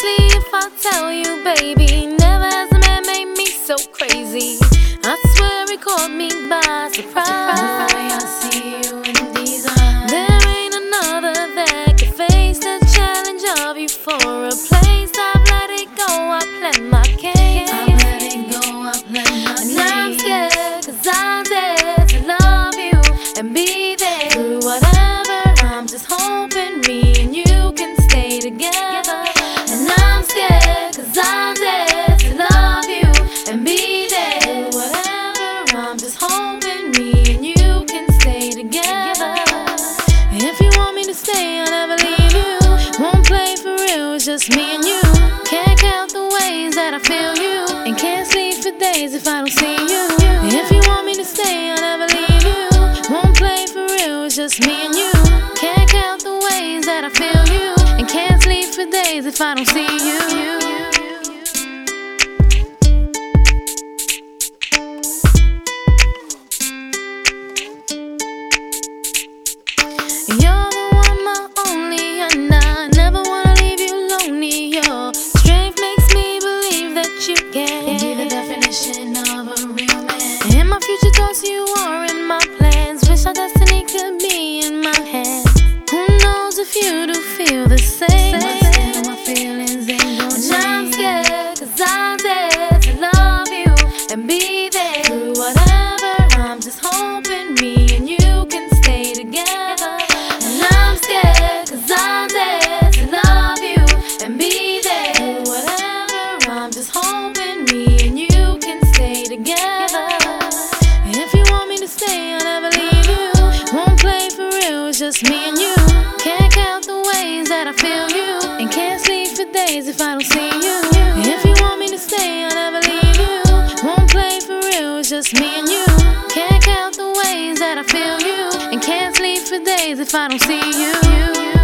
honestly, if I tell you, baby, never has a man made me so crazy. I swear he caught me by surprise. I see you in these eyes. There ain't another that can face the challenge of you for a place. I've let it go, I play my game. I'm letting go, I play my game. And I'm scared, cause I dare to love you and be there through whatever. I'm just hoping me and you can stay together. If you want me to stay, I'll never leave you. Won't play for real, it's just me and you. Can't count the ways that I feel you. And can't sleep for days if I don't see you. If you want me to stay, I'll never leave you. Won't play for real, it's just me and you. Can't count the ways that I feel you. And can't sleep for days if I don't see you. My thoughts, you are in my plans. Wish our destiny could be in my hands. Who knows if you do feel the same? My feelings ain't And gonna I'm change. scared, cause I'm there to love you and be just me and you. Can't count the ways that I feel you. And can't sleep for days if I don't see you. If you want me to stay, I'll never leave you. Won't play for real, it's just me and you. Can't count the ways that I feel you. And can't sleep for days if I don't see you.